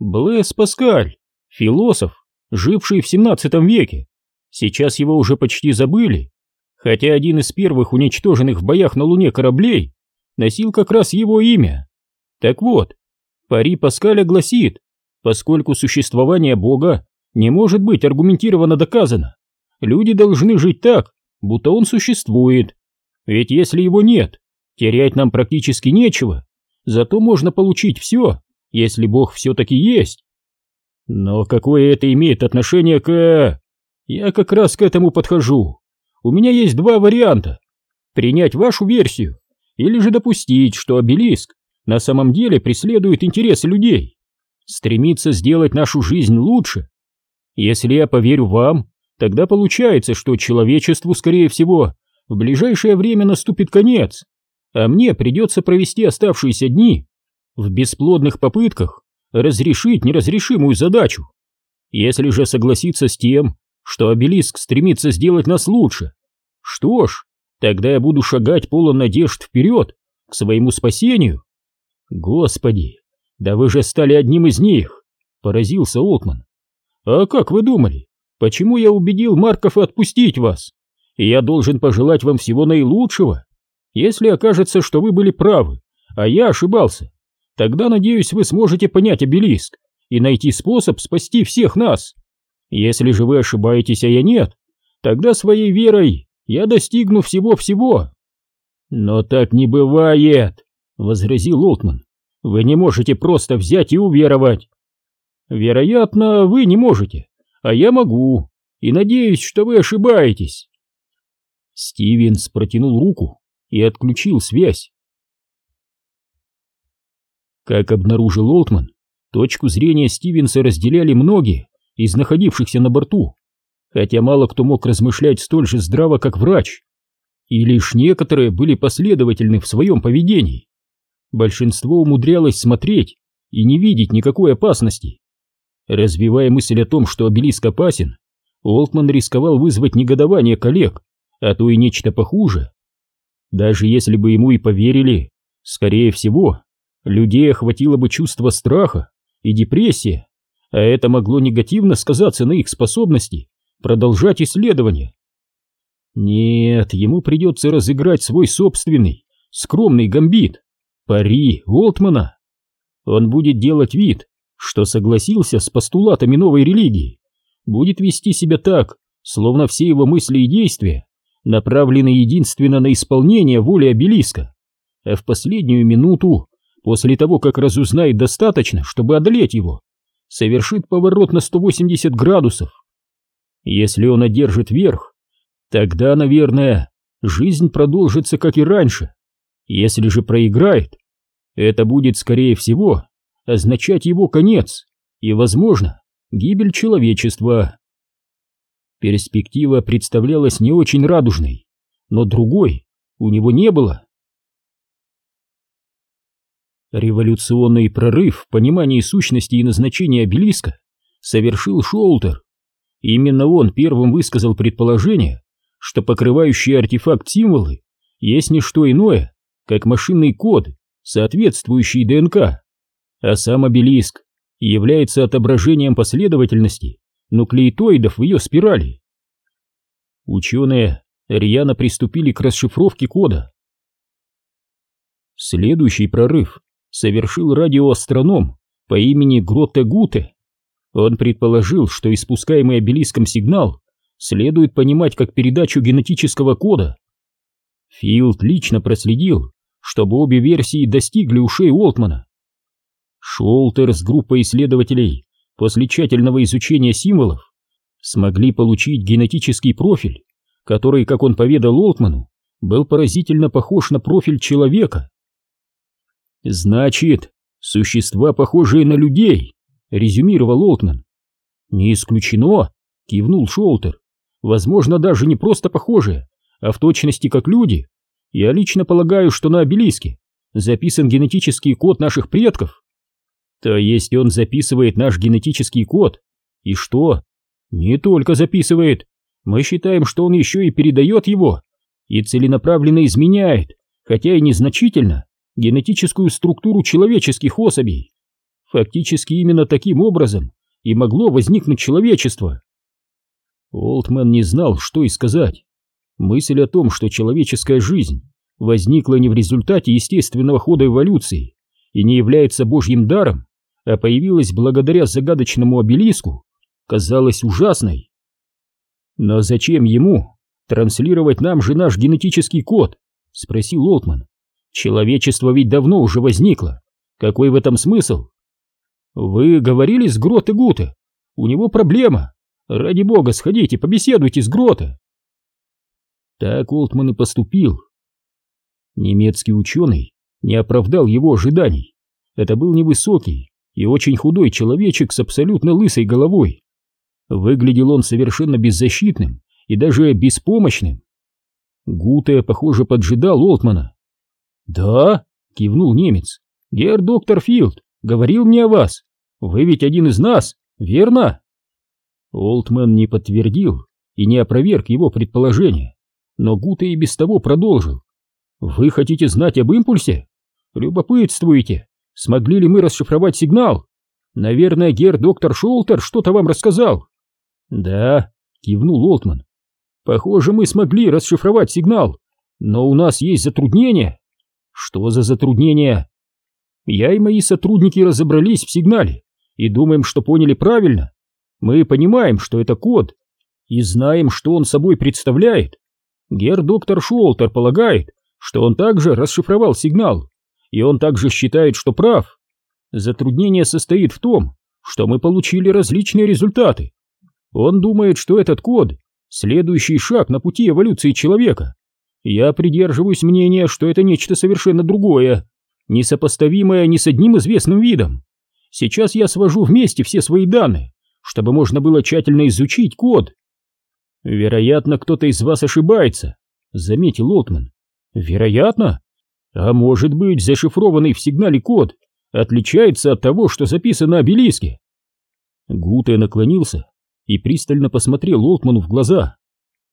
Блэс Паскаль, философ, живший в 17 веке. Сейчас его уже почти забыли, хотя один из первых уничтоженных в боях на Луне кораблей носил как раз его имя. Так вот, пари Паскаля гласит, поскольку существование Бога не может быть аргументированно доказано, люди должны жить так, будто он существует. Ведь если его нет, терять нам практически нечего, зато можно получить все, если Бог все-таки есть. Но какое это имеет отношение к... Я как раз к этому подхожу. У меня есть два варианта. Принять вашу версию, или же допустить, что обелиск на самом деле преследует интересы людей, стремится сделать нашу жизнь лучше. Если я поверю вам, тогда получается, что человечеству, скорее всего, в ближайшее время наступит конец, а мне придется провести оставшиеся дни в бесплодных попытках разрешить неразрешимую задачу. Если же согласиться с тем, что обелиск стремится сделать нас лучше, что ж, тогда я буду шагать полон надежд вперед, к своему спасению. Господи, да вы же стали одним из них, поразился Олтман. А как вы думали, почему я убедил Марков отпустить вас? Я должен пожелать вам всего наилучшего. Если окажется, что вы были правы, а я ошибался, тогда, надеюсь, вы сможете понять обелиск и найти способ спасти всех нас. Если же вы ошибаетесь, а я нет, тогда своей верой я достигну всего-всего. Но так не бывает, возразил Олтман. Вы не можете просто взять и уверовать. Вероятно, вы не можете, а я могу, и надеюсь, что вы ошибаетесь. Стивенс протянул руку и отключил связь. Как обнаружил Олтман, точку зрения Стивенса разделяли многие из находившихся на борту, хотя мало кто мог размышлять столь же здраво, как врач, и лишь некоторые были последовательны в своем поведении. Большинство умудрялось смотреть и не видеть никакой опасности. Развивая мысль о том, что обелиск опасен, Олтман рисковал вызвать негодование коллег, а то и нечто похуже. Даже если бы ему и поверили, скорее всего, людей охватило бы чувство страха и депрессия, а это могло негативно сказаться на их способности продолжать исследования. Нет, ему придется разыграть свой собственный, скромный гамбит, пари Олтмана. Он будет делать вид, что согласился с постулатами новой религии, будет вести себя так, словно все его мысли и действия направлены единственно на исполнение воли обелиска, а в последнюю минуту, после того, как разузнает достаточно, чтобы одолеть его, совершит поворот на 180 градусов. Если он одержит верх, тогда, наверное, жизнь продолжится, как и раньше. Если же проиграет, это будет, скорее всего, означать его конец и, возможно, гибель человечества. Перспектива представлялась не очень радужной, но другой у него не было. Революционный прорыв в понимании сущности и назначения обелиска совершил Шолтер. Именно он первым высказал предположение, что покрывающие артефакт символы есть не что иное, как машинный код, соответствующий ДНК, а сам обелиск является отображением последовательности нуклеитоидов в ее спирали. Ученые рьяно приступили к расшифровке кода. Следующий прорыв совершил радиоастроном по имени Гротте Гуте. Он предположил, что испускаемый обелиском сигнал следует понимать как передачу генетического кода. Филд лично проследил, чтобы обе версии достигли ушей Уолтмана. Шолтер с группой исследователей после тщательного изучения символов смогли получить генетический профиль, который, как он поведал Олтману, был поразительно похож на профиль человека. «Значит, существа, похожие на людей», — резюмировал Олтман. «Не исключено», — кивнул Шолтер. «Возможно, даже не просто похожие, а в точности как люди. Я лично полагаю, что на обелиске записан генетический код наших предков». То есть он записывает наш генетический код. И что? Не только записывает. Мы считаем, что он еще и передает его. И целенаправленно изменяет, хотя и незначительно, генетическую структуру человеческих особей. Фактически именно таким образом и могло возникнуть человечество. Олтман не знал, что и сказать. Мысль о том, что человеческая жизнь возникла не в результате естественного хода эволюции и не является божьим даром, а появилась благодаря загадочному обелиску, казалась ужасной. Но зачем ему транслировать нам же наш генетический код? Спросил Олтман. Человечество ведь давно уже возникло. Какой в этом смысл? Вы говорили с Гроте Гуте. У него проблема. Ради бога, сходите, побеседуйте с Гроте. Так Олтман и поступил. Немецкий ученый не оправдал его ожиданий. Это был невысокий и очень худой человечек с абсолютно лысой головой. Выглядел он совершенно беззащитным и даже беспомощным. Гуте, похоже, поджидал Олтмана. «Да», — кивнул немец, — «гер доктор Филд говорил мне о вас. Вы ведь один из нас, верно?» Олтман не подтвердил и не опроверг его предположение, но Гуте и без того продолжил. «Вы хотите знать об импульсе? Любопытствуете, смогли ли мы расшифровать сигнал? Наверное, гер доктор Шолтер что-то вам рассказал?» «Да», — кивнул Олтман. «Похоже, мы смогли расшифровать сигнал, но у нас есть затруднения». «Что за затруднения?» «Я и мои сотрудники разобрались в сигнале и думаем, что поняли правильно. Мы понимаем, что это код, и знаем, что он собой представляет. Гер доктор Шолтер полагает, что он также расшифровал сигнал, и он также считает, что прав. Затруднение состоит в том, что мы получили различные результаты. Он думает, что этот код — следующий шаг на пути эволюции человека. Я придерживаюсь мнения, что это нечто совершенно другое, несопоставимое ни с одним известным видом. Сейчас я свожу вместе все свои данные, чтобы можно было тщательно изучить код. Вероятно, кто-то из вас ошибается, заметил Отман. Вероятно? А может быть, зашифрованный в сигнале код отличается от того, что записано на обелиске? Гуте наклонился и пристально посмотрел Олтману в глаза.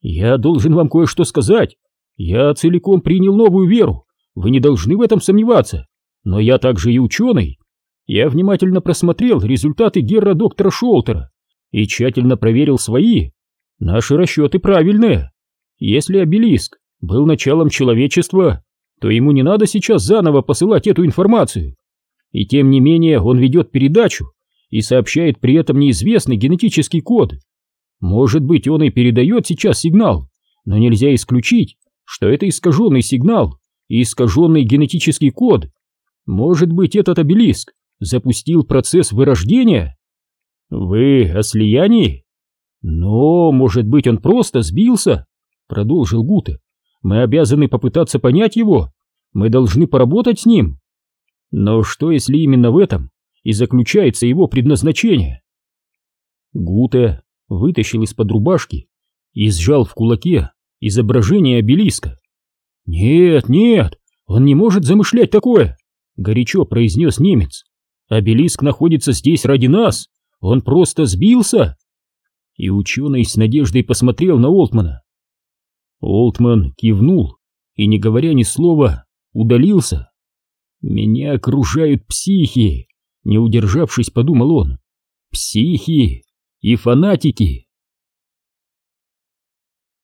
«Я должен вам кое-что сказать. Я целиком принял новую веру. Вы не должны в этом сомневаться. Но я также и ученый. Я внимательно просмотрел результаты Герра доктора Шолтера и тщательно проверил свои. Наши расчеты правильные. Если обелиск был началом человечества, то ему не надо сейчас заново посылать эту информацию. И тем не менее он ведет передачу и сообщает при этом неизвестный генетический код. Может быть, он и передает сейчас сигнал, но нельзя исключить, что это искаженный сигнал и искаженный генетический код. Может быть, этот обелиск запустил процесс вырождения? Вы о слиянии? Но, может быть, он просто сбился? Продолжил Гуте. Мы обязаны попытаться понять его. Мы должны поработать с ним. Но что, если именно в этом и заключается его предназначение? Гуте вытащил из-под рубашки и сжал в кулаке изображение обелиска. «Нет, нет, он не может замышлять такое!» — горячо произнес немец. Обелиск находится здесь ради нас. Он просто сбился. И ученый с надеждой посмотрел на Олтмана. Олтман кивнул и, не говоря ни слова, удалился. «Меня окружают психи», — не удержавшись, подумал он. «Психи и фанатики».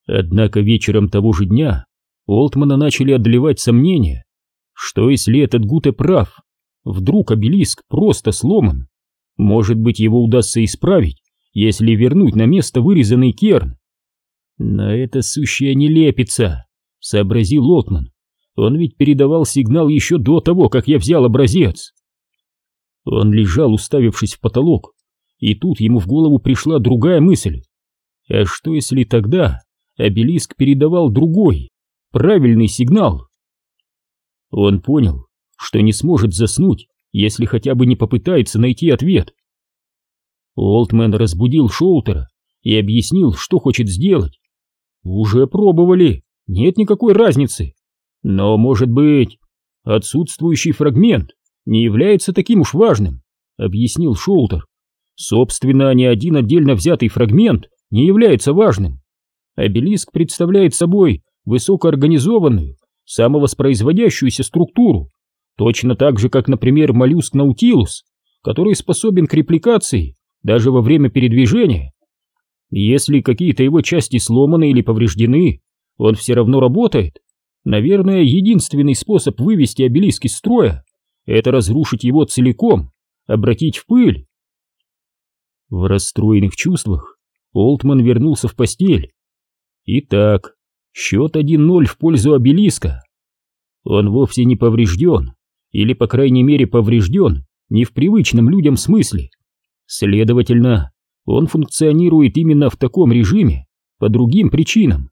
Однако вечером того же дня Олтмана начали одолевать сомнения, что если этот Гуте прав, Вдруг обелиск просто сломан. Может быть, его удастся исправить, если вернуть на место вырезанный керн. Но это сущая нелепица, сообразил Лотман. Он ведь передавал сигнал еще до того, как я взял образец. Он лежал, уставившись в потолок, и тут ему в голову пришла другая мысль. А что если тогда обелиск передавал другой, правильный сигнал? Он понял, что не сможет заснуть, если хотя бы не попытается найти ответ. Олдмен разбудил Шоутера и объяснил, что хочет сделать. Уже пробовали, нет никакой разницы. Но, может быть, отсутствующий фрагмент не является таким уж важным, объяснил Шоутер. Собственно, ни один отдельно взятый фрагмент не является важным. Обелиск представляет собой высокоорганизованную, самовоспроизводящуюся структуру, Точно так же, как, например, моллюск Наутилус который способен к репликации даже во время передвижения. Если какие-то его части сломаны или повреждены, он все равно работает. Наверное, единственный способ вывести обелиск из строя — это разрушить его целиком, обратить в пыль. В расстроенных чувствах Олтман вернулся в постель. Итак, счет 1-0 в пользу обелиска. Он вовсе не поврежден, или, по крайней мере, поврежден не в привычном людям смысле. Следовательно, он функционирует именно в таком режиме по другим причинам,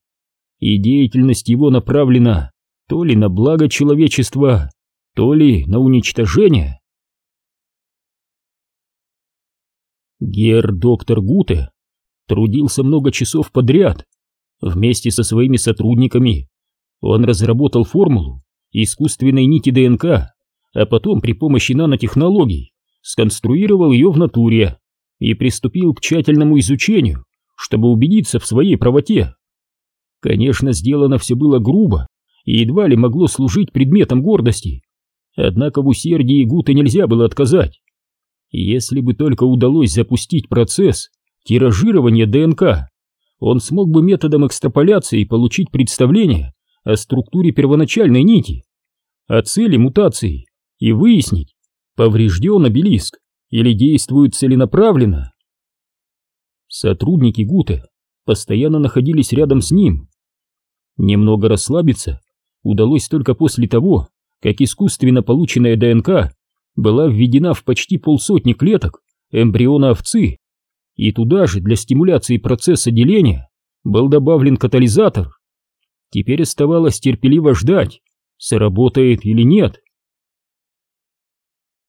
и деятельность его направлена то ли на благо человечества, то ли на уничтожение. Гер-доктор Гуте трудился много часов подряд. Вместе со своими сотрудниками он разработал формулу искусственной нити ДНК, а потом при помощи нанотехнологий сконструировал ее в натуре и приступил к тщательному изучению, чтобы убедиться в своей правоте. Конечно, сделано все было грубо и едва ли могло служить предметом гордости, однако в усердии Гута нельзя было отказать. Если бы только удалось запустить процесс тиражирования ДНК, он смог бы методом экстраполяции получить представление о структуре первоначальной нити, о цели мутации и выяснить, поврежден обелиск или действует целенаправленно. Сотрудники Гута постоянно находились рядом с ним. Немного расслабиться удалось только после того, как искусственно полученная ДНК была введена в почти полсотни клеток эмбриона овцы, и туда же для стимуляции процесса деления был добавлен катализатор. Теперь оставалось терпеливо ждать, сработает или нет.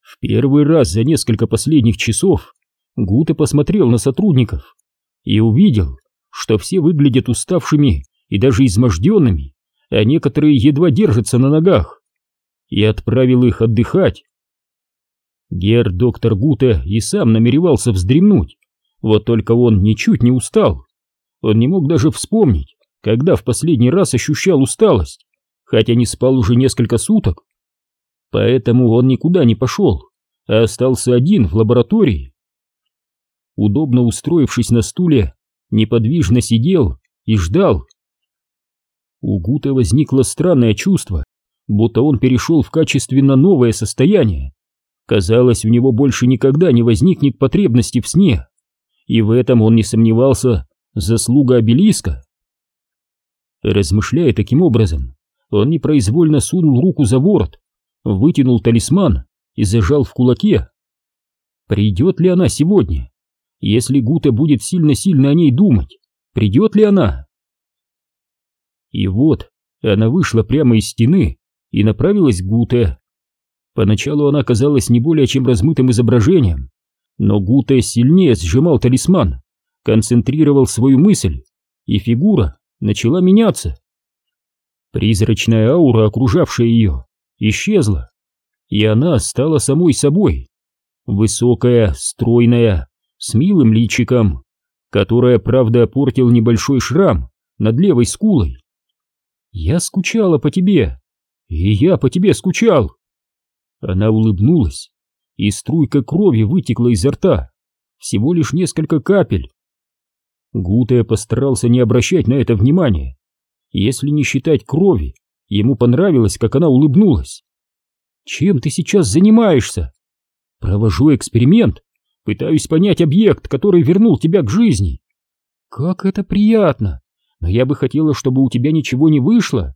В первый раз за несколько последних часов Гуте посмотрел на сотрудников и увидел, что все выглядят уставшими и даже изможденными, а некоторые едва держатся на ногах, и отправил их отдыхать. Гер-доктор Гуте и сам намеревался вздремнуть, вот только он ничуть не устал. Он не мог даже вспомнить, когда в последний раз ощущал усталость, хотя не спал уже несколько суток. Поэтому он никуда не пошел, а остался один в лаборатории. Удобно устроившись на стуле, неподвижно сидел и ждал. У Гута возникло странное чувство, будто он перешел в качественно новое состояние. Казалось, у него больше никогда не возникнет потребности в сне, и в этом он не сомневался, заслуга обелиска. Размышляя таким образом, он непроизвольно сунул руку за ворот, вытянул талисман и зажал в кулаке. Придет ли она сегодня? Если Гута будет сильно-сильно о ней думать, придет ли она? И вот она вышла прямо из стены и направилась к Гуте. Поначалу она казалась не более чем размытым изображением, но Гуте сильнее сжимал талисман, концентрировал свою мысль, и фигура начала меняться. Призрачная аура, окружавшая ее, исчезла, и она стала самой собой. Высокая, стройная, с милым личиком, которая, правда, портил небольшой шрам над левой скулой. «Я скучала по тебе, и я по тебе скучал!» Она улыбнулась, и струйка крови вытекла изо рта, всего лишь несколько капель. Гутая постарался не обращать на это внимания. Если не считать крови, ему понравилось, как она улыбнулась. «Чем ты сейчас занимаешься?» «Провожу эксперимент, пытаюсь понять объект, который вернул тебя к жизни». «Как это приятно! Но я бы хотела, чтобы у тебя ничего не вышло.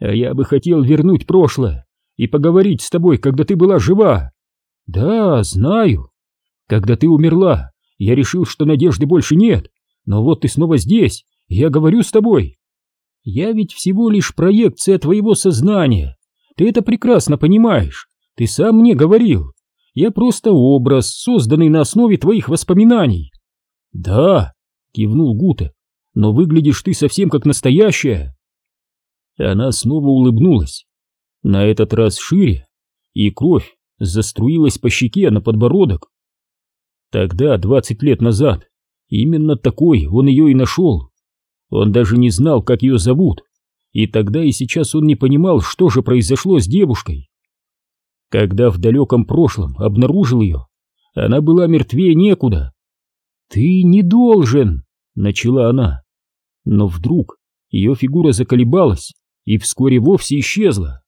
А я бы хотел вернуть прошлое и поговорить с тобой, когда ты была жива. Да, знаю. Когда ты умерла, я решил, что надежды больше нет, но вот ты снова здесь, я говорю с тобой. Я ведь всего лишь проекция твоего сознания. Ты это прекрасно понимаешь. Ты сам мне говорил. Я просто образ, созданный на основе твоих воспоминаний. Да, кивнул Гута, но выглядишь ты совсем как настоящая. Она снова улыбнулась. На этот раз шире, и кровь заструилась по щеке на подбородок. Тогда, двадцать лет назад, именно такой он ее и нашел. Он даже не знал, как ее зовут, и тогда и сейчас он не понимал, что же произошло с девушкой. Когда в далеком прошлом обнаружил ее, Она была мертвее некуда. «Ты не должен!» — начала она. Но вдруг ее фигура заколебалась и вскоре вовсе исчезла.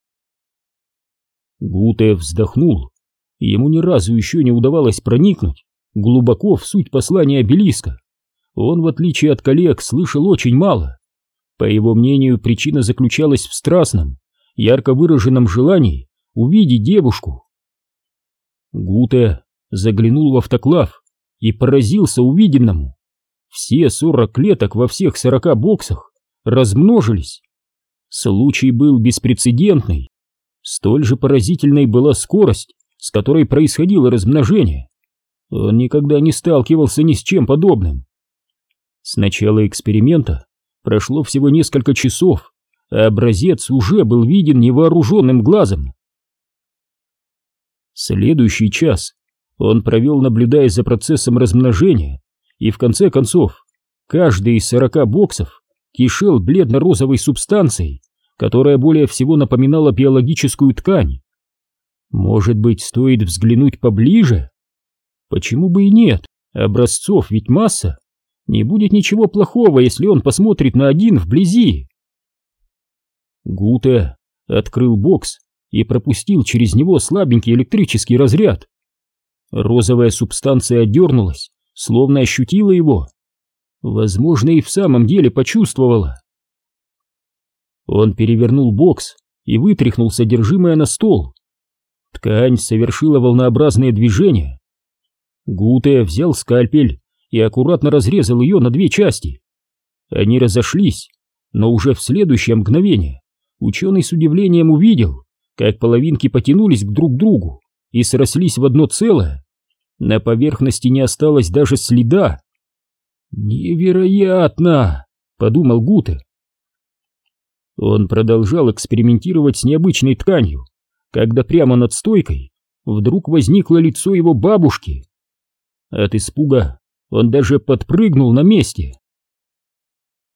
Гуте вздохнул. Ему ни разу еще не удавалось проникнуть глубоко в суть послания обелиска. Он, в отличие от коллег, слышал очень мало. По его мнению, причина заключалась в страстном, ярко выраженном желании увидеть девушку. Гуте заглянул в автоклав и поразился увиденному. Все сорок клеток во всех сорока боксах размножились. Случай был беспрецедентный. Столь же поразительной была скорость, с которой происходило размножение. Он никогда не сталкивался ни с чем подобным. С начала эксперимента прошло всего несколько часов, а образец уже был виден невооруженным глазом. Следующий час он провел, наблюдая за процессом размножения, и в конце концов каждый из сорока боксов кишел бледно-розовой субстанцией, которая более всего напоминала биологическую ткань. Может быть, стоит взглянуть поближе? Почему бы и нет? Образцов ведь масса. Не будет ничего плохого, если он посмотрит на один вблизи. Гуте открыл бокс и пропустил через него слабенький электрический разряд. Розовая субстанция дернулась, словно ощутила его. Возможно, и в самом деле почувствовала. Он перевернул бокс и вытряхнул содержимое на стол. Ткань совершила волнообразное движение. Гуте взял скальпель и аккуратно разрезал ее на две части. Они разошлись, но уже в следующее мгновение ученый с удивлением увидел, как половинки потянулись к друг другу и срослись в одно целое. На поверхности не осталось даже следа. «Невероятно!» — подумал Гуте. Он продолжал экспериментировать с необычной тканью, когда прямо над стойкой вдруг возникло лицо его бабушки. От испуга он даже подпрыгнул на месте.